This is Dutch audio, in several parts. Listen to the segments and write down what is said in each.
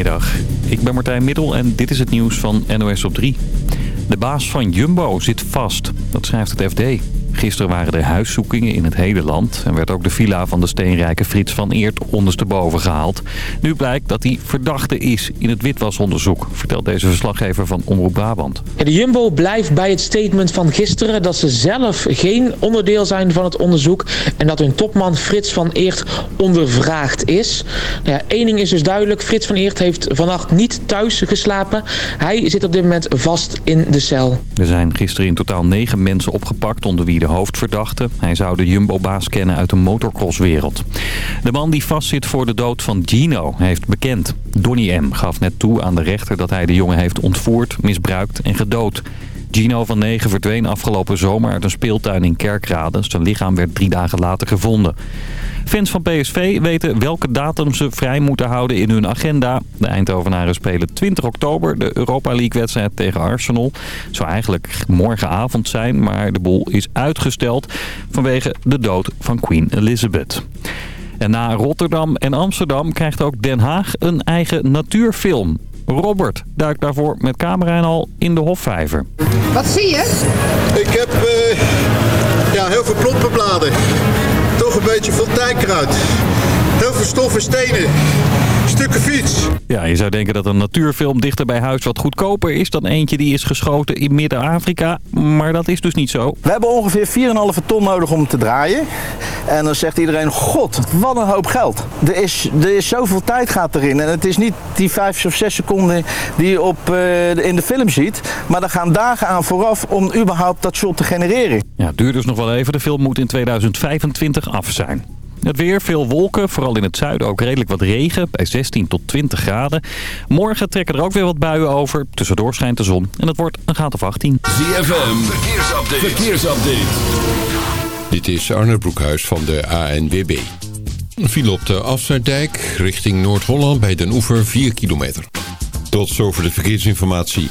Goedemiddag, ik ben Martijn Middel en dit is het nieuws van NOS op 3. De baas van Jumbo zit vast, dat schrijft het FD. Gisteren waren er huiszoekingen in het hele land... en werd ook de villa van de steenrijke Frits van Eert ondersteboven gehaald. Nu blijkt dat hij verdachte is in het witwasonderzoek... vertelt deze verslaggever van Omroep Brabant. De Jumbo blijft bij het statement van gisteren... dat ze zelf geen onderdeel zijn van het onderzoek... en dat hun topman Frits van Eert ondervraagd is. Nou ja, Eén ding is dus duidelijk. Frits van Eert heeft vannacht niet thuis geslapen. Hij zit op dit moment vast in de cel. Er zijn gisteren in totaal negen mensen opgepakt... onder wie de hoofdverdachte. Hij zou de Jumbo-baas kennen uit de motocrosswereld. De man die vastzit voor de dood van Gino heeft bekend. Donny M. gaf net toe aan de rechter dat hij de jongen heeft ontvoerd, misbruikt en gedood. Gino van 9 verdween afgelopen zomer uit een speeltuin in Kerkrade. Zijn lichaam werd drie dagen later gevonden. Fans van PSV weten welke datum ze vrij moeten houden in hun agenda. De Eindhovenaren spelen 20 oktober de Europa League-wedstrijd tegen Arsenal. Het zou eigenlijk morgenavond zijn, maar de boel is uitgesteld vanwege de dood van Queen Elizabeth. En na Rotterdam en Amsterdam krijgt ook Den Haag een eigen natuurfilm. Robert duikt daarvoor met camera en al in de Hofvijver. Wat zie je? Ik heb uh, ja, heel veel plompenbladen. Toch een beetje fonteinkruid. Heel veel stoffen stenen. Stukken fiets. Ja, je zou denken dat een natuurfilm dichter bij huis wat goedkoper is dan eentje die is geschoten in Midden-Afrika. Maar dat is dus niet zo. We hebben ongeveer 4,5 ton nodig om te draaien. En dan zegt iedereen, god, wat een hoop geld. Er is, er is zoveel tijd gaat erin. En het is niet die 5 of 6 seconden die je op, uh, in de film ziet. Maar er gaan dagen aan vooraf om überhaupt dat shot te genereren. Ja, het duurt dus nog wel even. De film moet in 2025 af zijn. Het weer, veel wolken, vooral in het zuiden ook redelijk wat regen, bij 16 tot 20 graden. Morgen trekken er ook weer wat buien over, tussendoor schijnt de zon en het wordt een graad of 18. ZFM, verkeersupdate. verkeersupdate. Dit is Arne Broekhuis van de ANWB. Viel op de Afsluitdijk richting Noord-Holland bij Den Oever 4 kilometer. Tot zover de verkeersinformatie.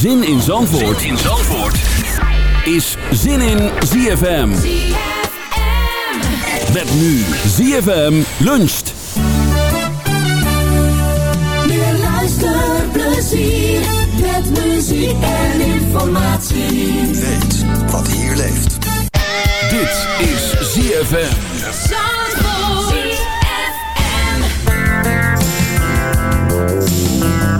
Zin in Zandvoort, zin in Zandvoort. is Zin in ZFM. Met nu ZFM luncht. Meer luisterplezier met muziek en informatie. Weet wat hier leeft. Dit is ZFM. we can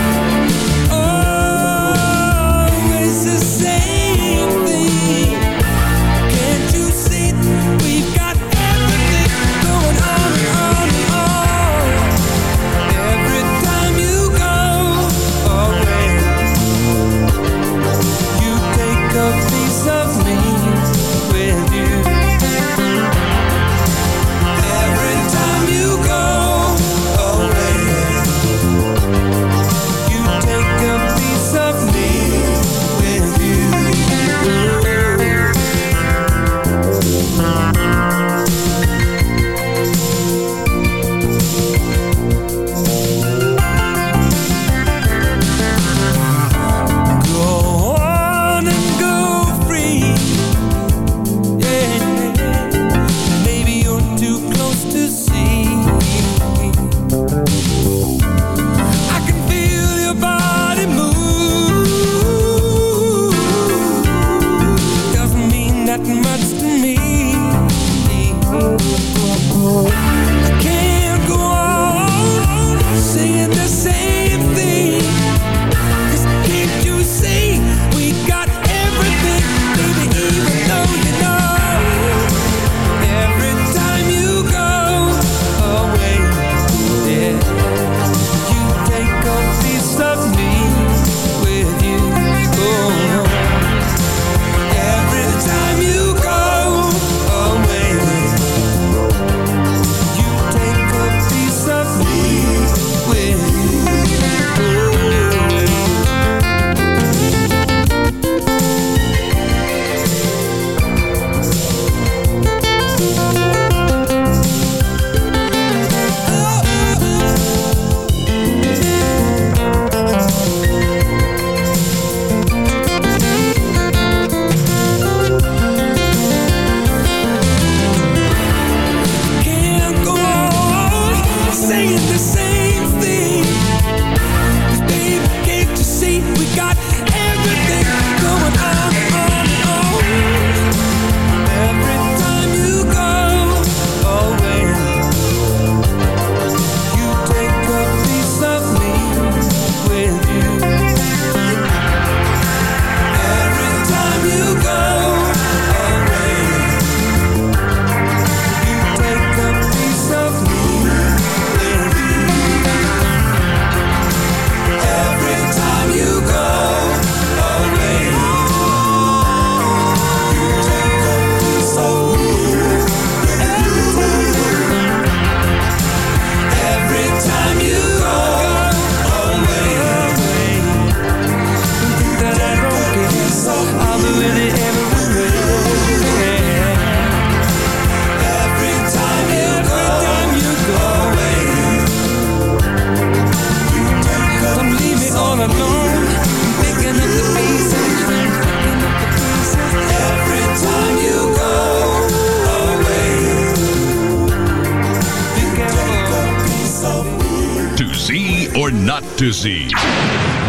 disease.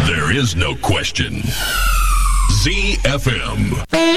There is no question. ZFM.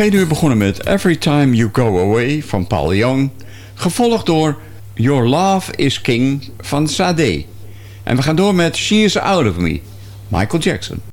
tweede uur begonnen met Every Time You Go Away van Paul Young. Gevolgd door Your Love Is King van Sade. En we gaan door met She Is Out Of Me, Michael Jackson.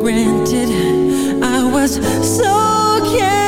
granted. I was so can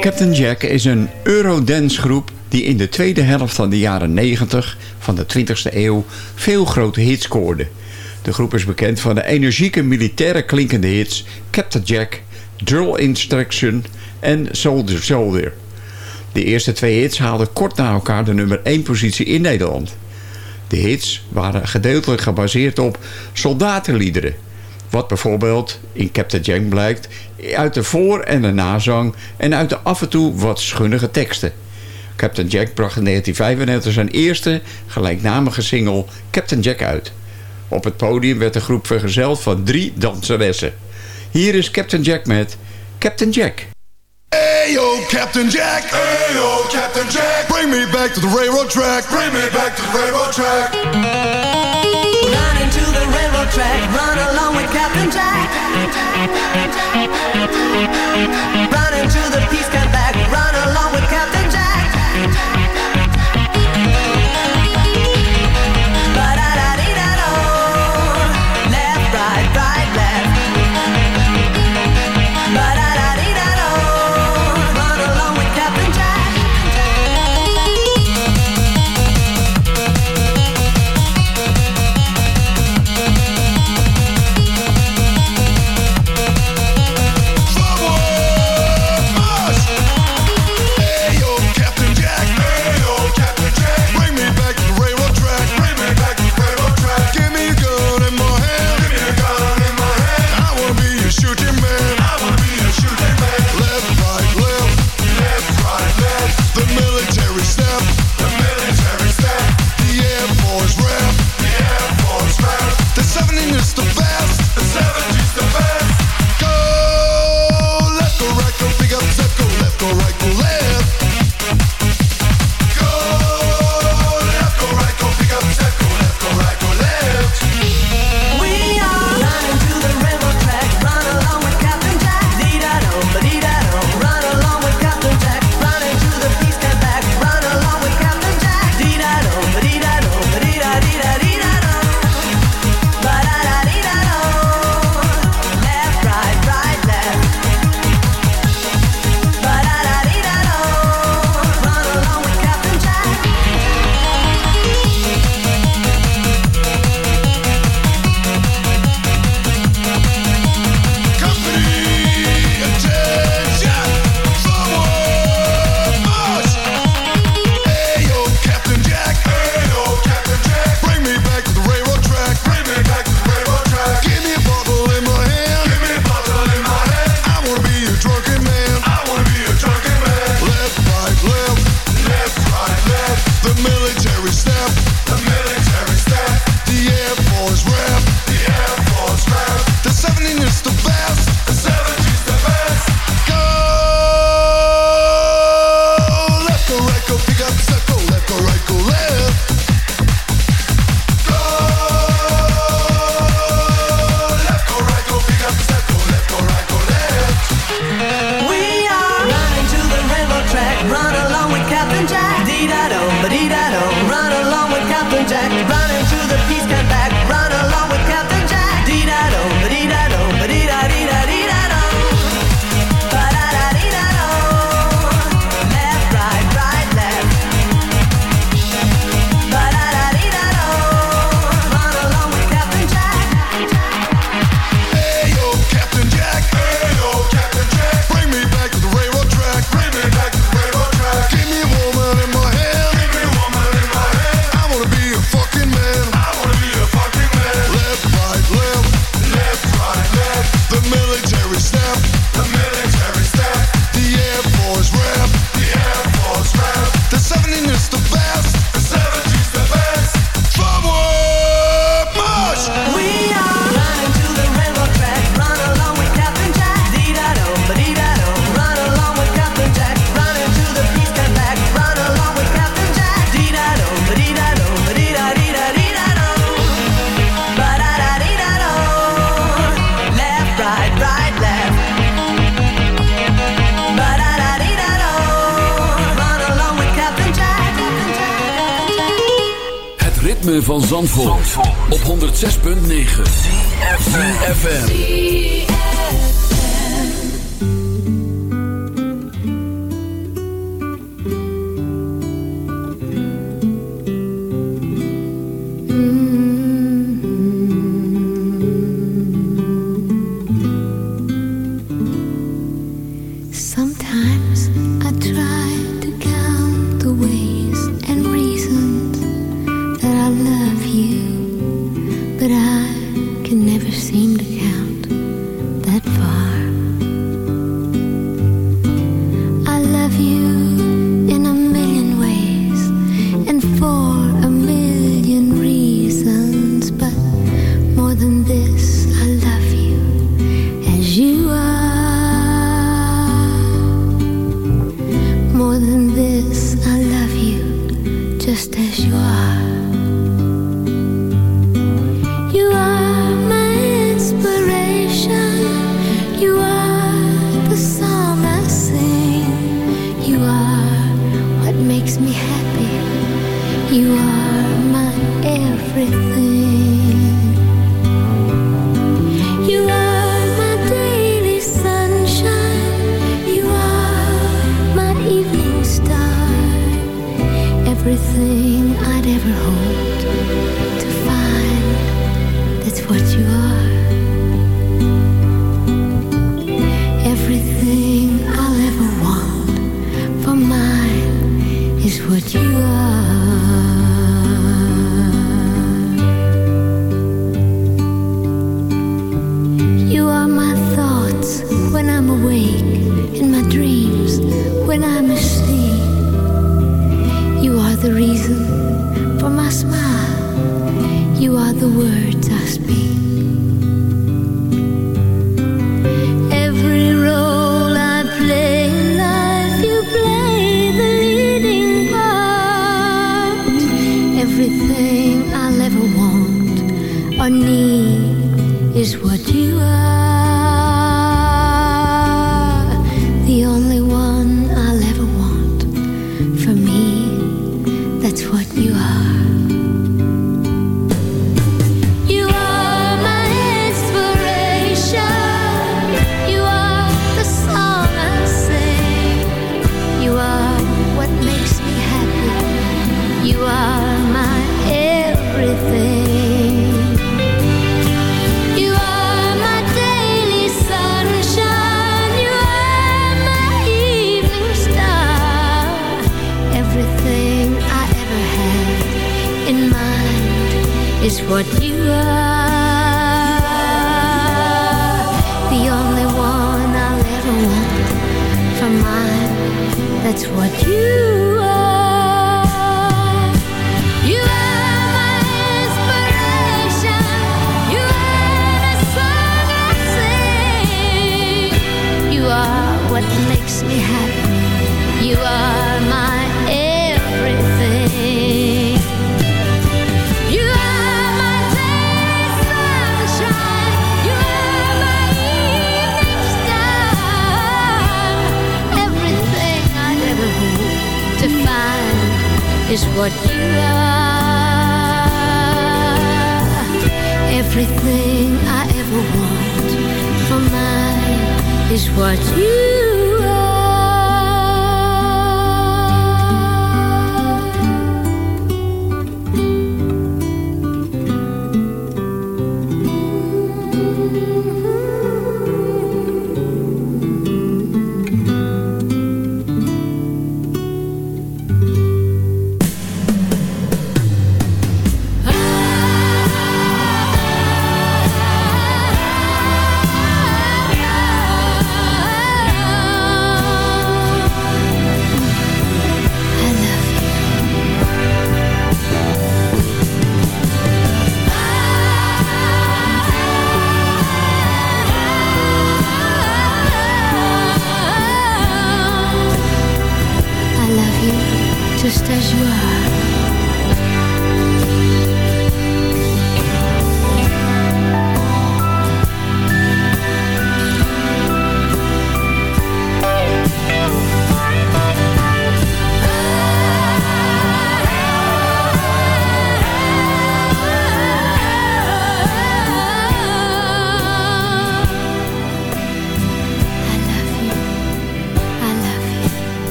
Captain Jack is een Eurodance groep die in de tweede helft van de jaren 90 van de 20e eeuw veel grote hits scoorde. De groep is bekend van de energieke militaire klinkende hits Captain Jack, Drill Instruction en Soldier Soldier. De eerste twee hits haalden kort na elkaar de nummer 1 positie in Nederland. De hits waren gedeeltelijk gebaseerd op soldatenliederen. Wat bijvoorbeeld in Captain Jack blijkt uit de voor- en de nazang en uit de af en toe wat schunnige teksten. Captain Jack bracht in 1995 zijn eerste gelijknamige single Captain Jack uit. Op het podium werd de groep vergezeld van drie danseressen. Hier is Captain Jack met Captain Jack. Hey yo, Captain Jack. Hey yo, Captain Jack. Bring me back to the railroad track. Bring me back to the railroad track. Run into the railroad track, run Thank you.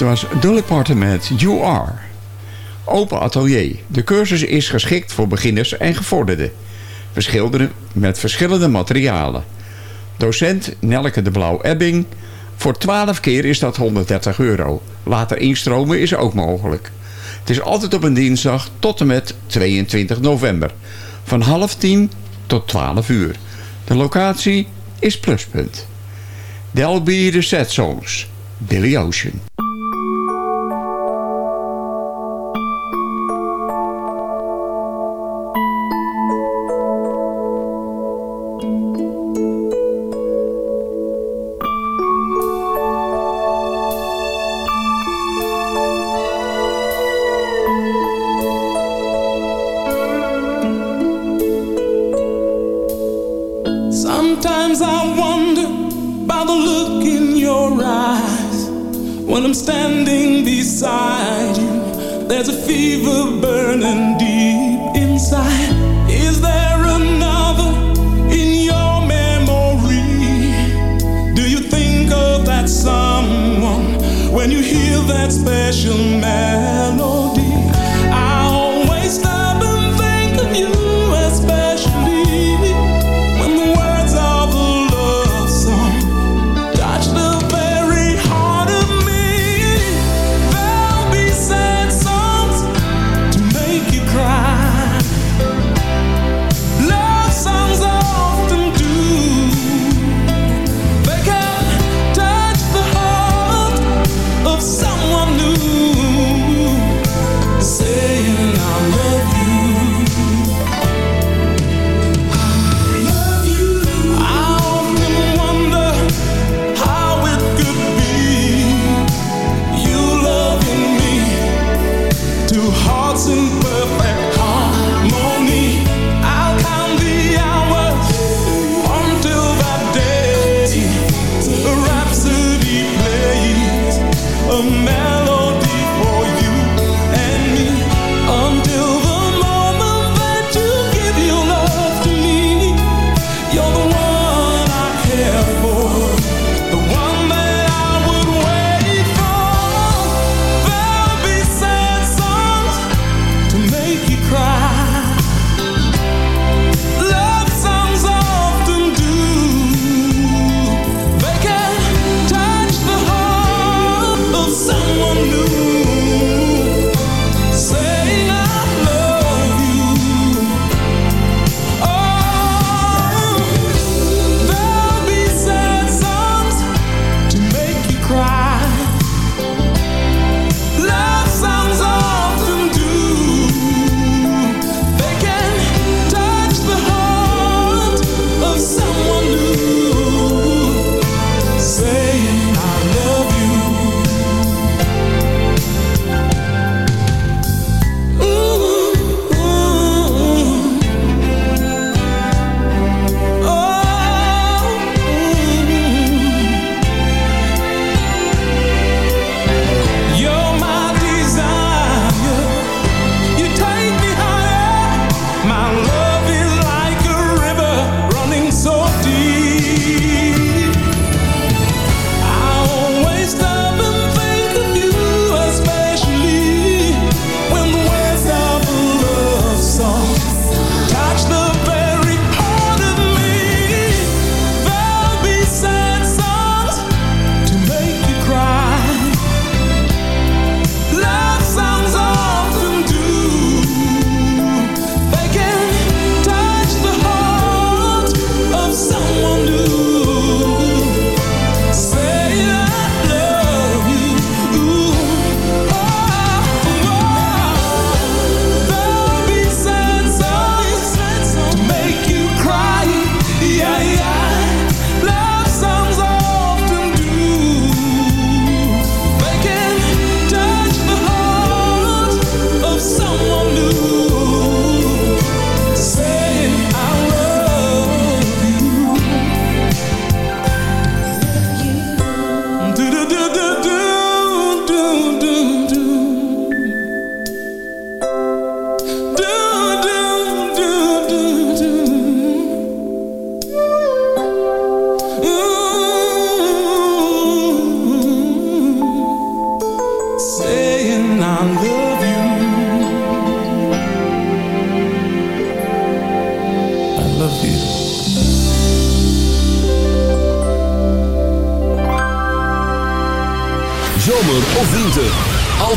Dit was Dolly Parton You Are. Open atelier. De cursus is geschikt voor beginners en gevorderden. We schilderen met verschillende materialen. Docent Nelke de Blauw-Ebbing. Voor 12 keer is dat 130 euro. Later instromen is ook mogelijk. Het is altijd op een dinsdag tot en met 22 november. Van half tien tot 12 uur. De locatie is Pluspunt. Del Be The Sad Songs. Billy Ocean.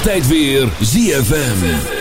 Altijd weer ZFM.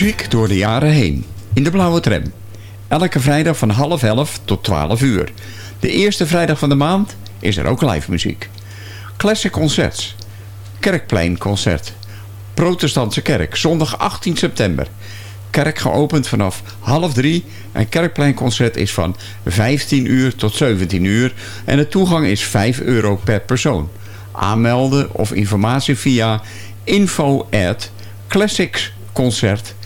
Muziek door de jaren heen. In de blauwe tram. Elke vrijdag van half elf tot 12 uur. De eerste vrijdag van de maand is er ook live muziek. Classic Concerts. Kerkpleinconcert. Protestantse Kerk. Zondag 18 september. Kerk geopend vanaf half drie. En Kerkpleinconcert is van 15 uur tot 17 uur. En de toegang is 5 euro per persoon. Aanmelden of informatie via info at classicsconcert.nl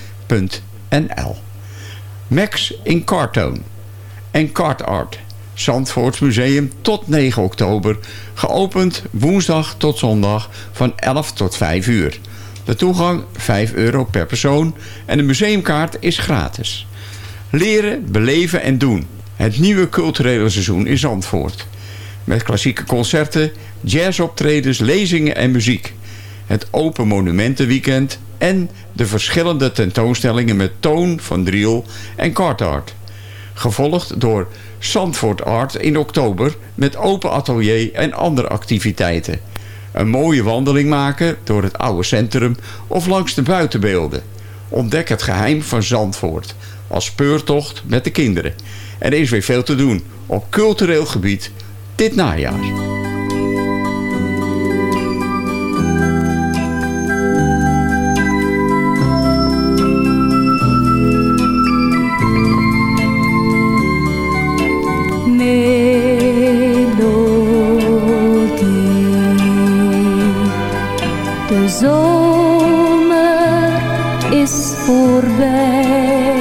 Max in Cartoon en Cart Art. Zandvoorts Museum tot 9 oktober. Geopend woensdag tot zondag van 11 tot 5 uur. De toegang 5 euro per persoon en de museumkaart is gratis. Leren, beleven en doen. Het nieuwe culturele seizoen in Zandvoort. Met klassieke concerten, jazzoptredens, lezingen en muziek. Het Open Monumentenweekend en de verschillende tentoonstellingen met Toon van Driel en Cartart. Gevolgd door Zandvoort Art in oktober met open atelier en andere activiteiten. Een mooie wandeling maken door het oude centrum of langs de buitenbeelden. Ontdek het geheim van Zandvoort. als speurtocht met de kinderen. En er is weer veel te doen op cultureel gebied dit najaar. Zomer is voorbij,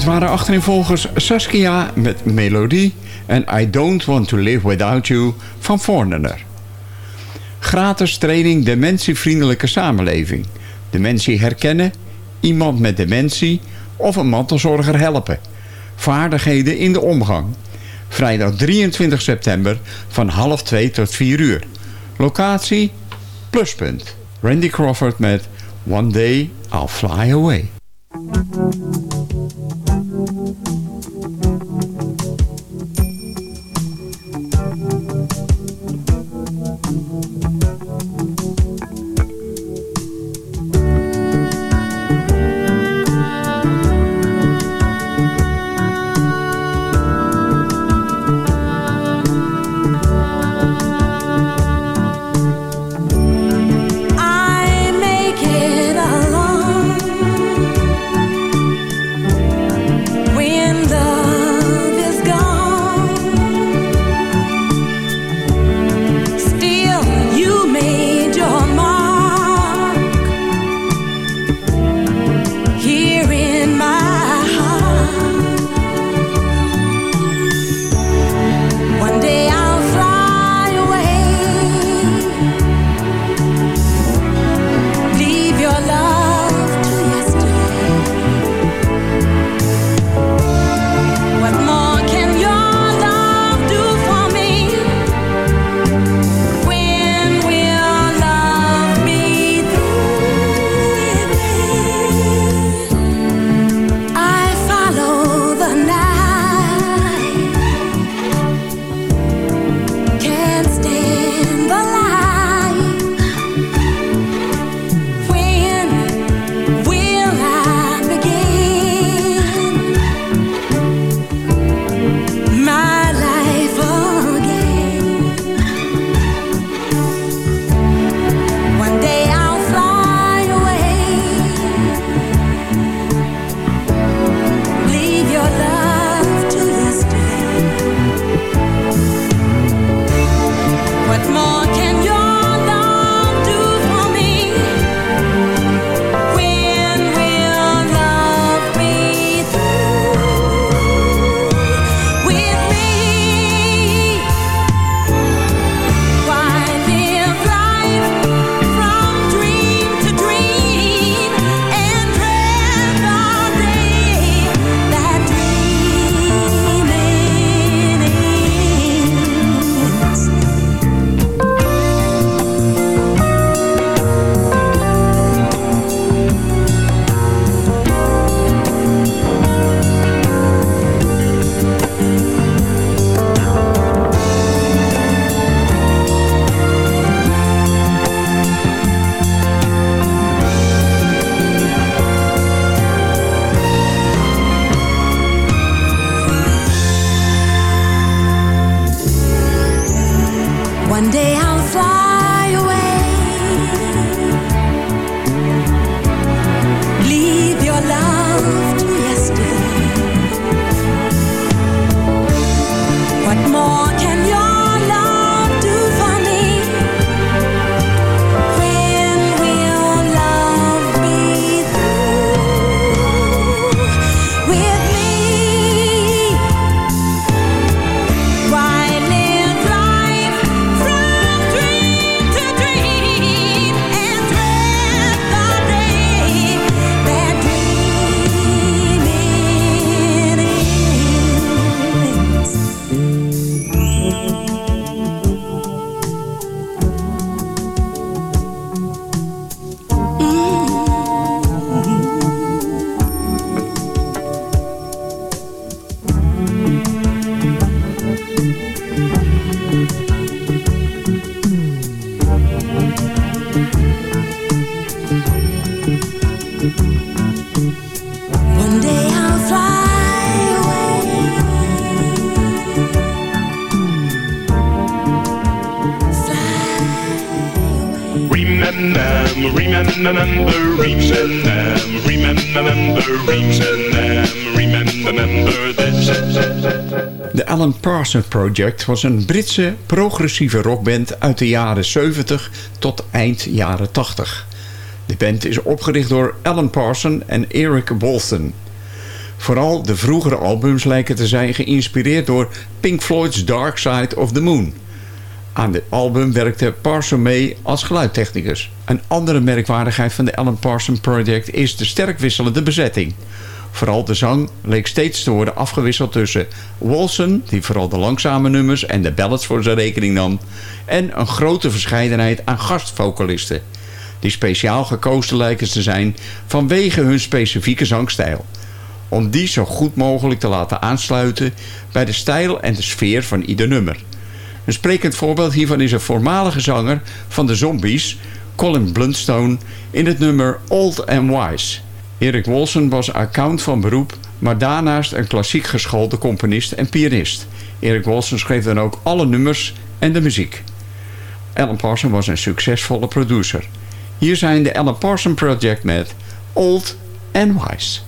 Dit waren achterinvolgers Saskia met Melodie... en I Don't Want To Live Without You van Forner. Gratis training Dementievriendelijke Samenleving. Dementie herkennen, iemand met dementie of een mantelzorger helpen. Vaardigheden in de omgang. Vrijdag 23 september van half 2 tot 4 uur. Locatie Pluspunt. Randy Crawford met One Day I'll Fly Away. Het Project was een Britse progressieve rockband uit de jaren 70 tot eind jaren 80. De band is opgericht door Alan Parson en Eric Bolton. Vooral de vroegere albums lijken te zijn geïnspireerd door Pink Floyd's Dark Side of the Moon. Aan dit album werkte Parson mee als geluidtechnicus. Een andere merkwaardigheid van de Alan Parson Project is de sterk wisselende bezetting. Vooral de zang leek steeds te worden afgewisseld tussen Wilson, die vooral de langzame nummers en de ballads voor zijn rekening nam, en een grote verscheidenheid aan gastvocalisten, die speciaal gekozen lijken te zijn vanwege hun specifieke zangstijl. Om die zo goed mogelijk te laten aansluiten bij de stijl en de sfeer van ieder nummer. Een sprekend voorbeeld hiervan is een voormalige zanger van de Zombies, Colin Blunstone, in het nummer Old and Wise. Erik Wolsen was account van beroep, maar daarnaast een klassiek geschoolde componist en pianist. Erik Wolsen schreef dan ook alle nummers en de muziek. Alan Parsons was een succesvolle producer. Hier zijn de Alan Parsons Project met Old and Wise.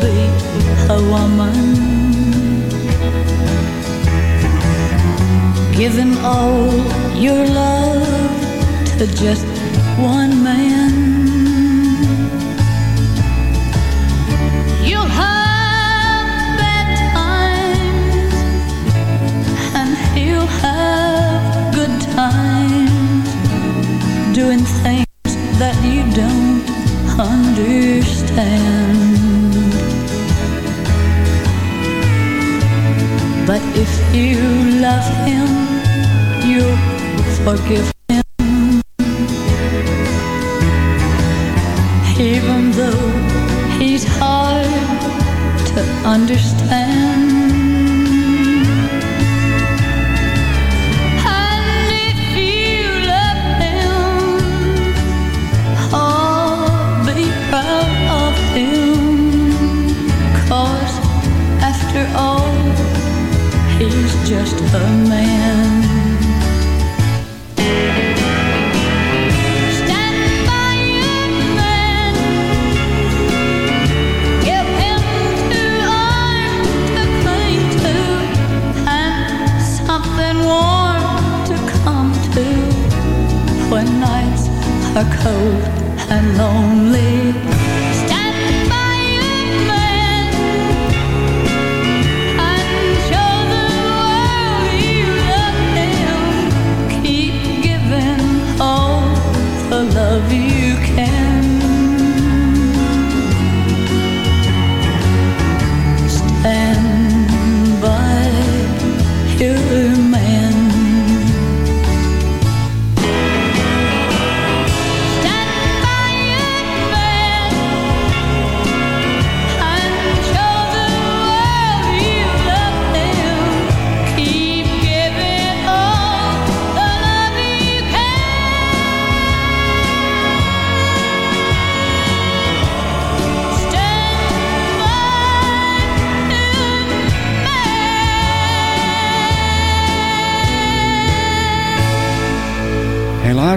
be a woman. Give him all your love to just one man. you have doing things that you don't understand. But if you love him, you'll forgive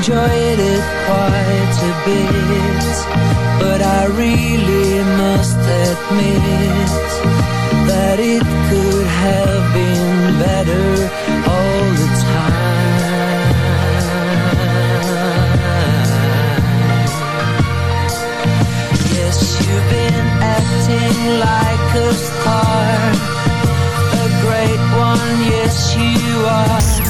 Enjoyed it quite a bit, but I really must admit that it could have been better all the time. Yes, you've been acting like a star, a great one, yes you are.